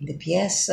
de pièce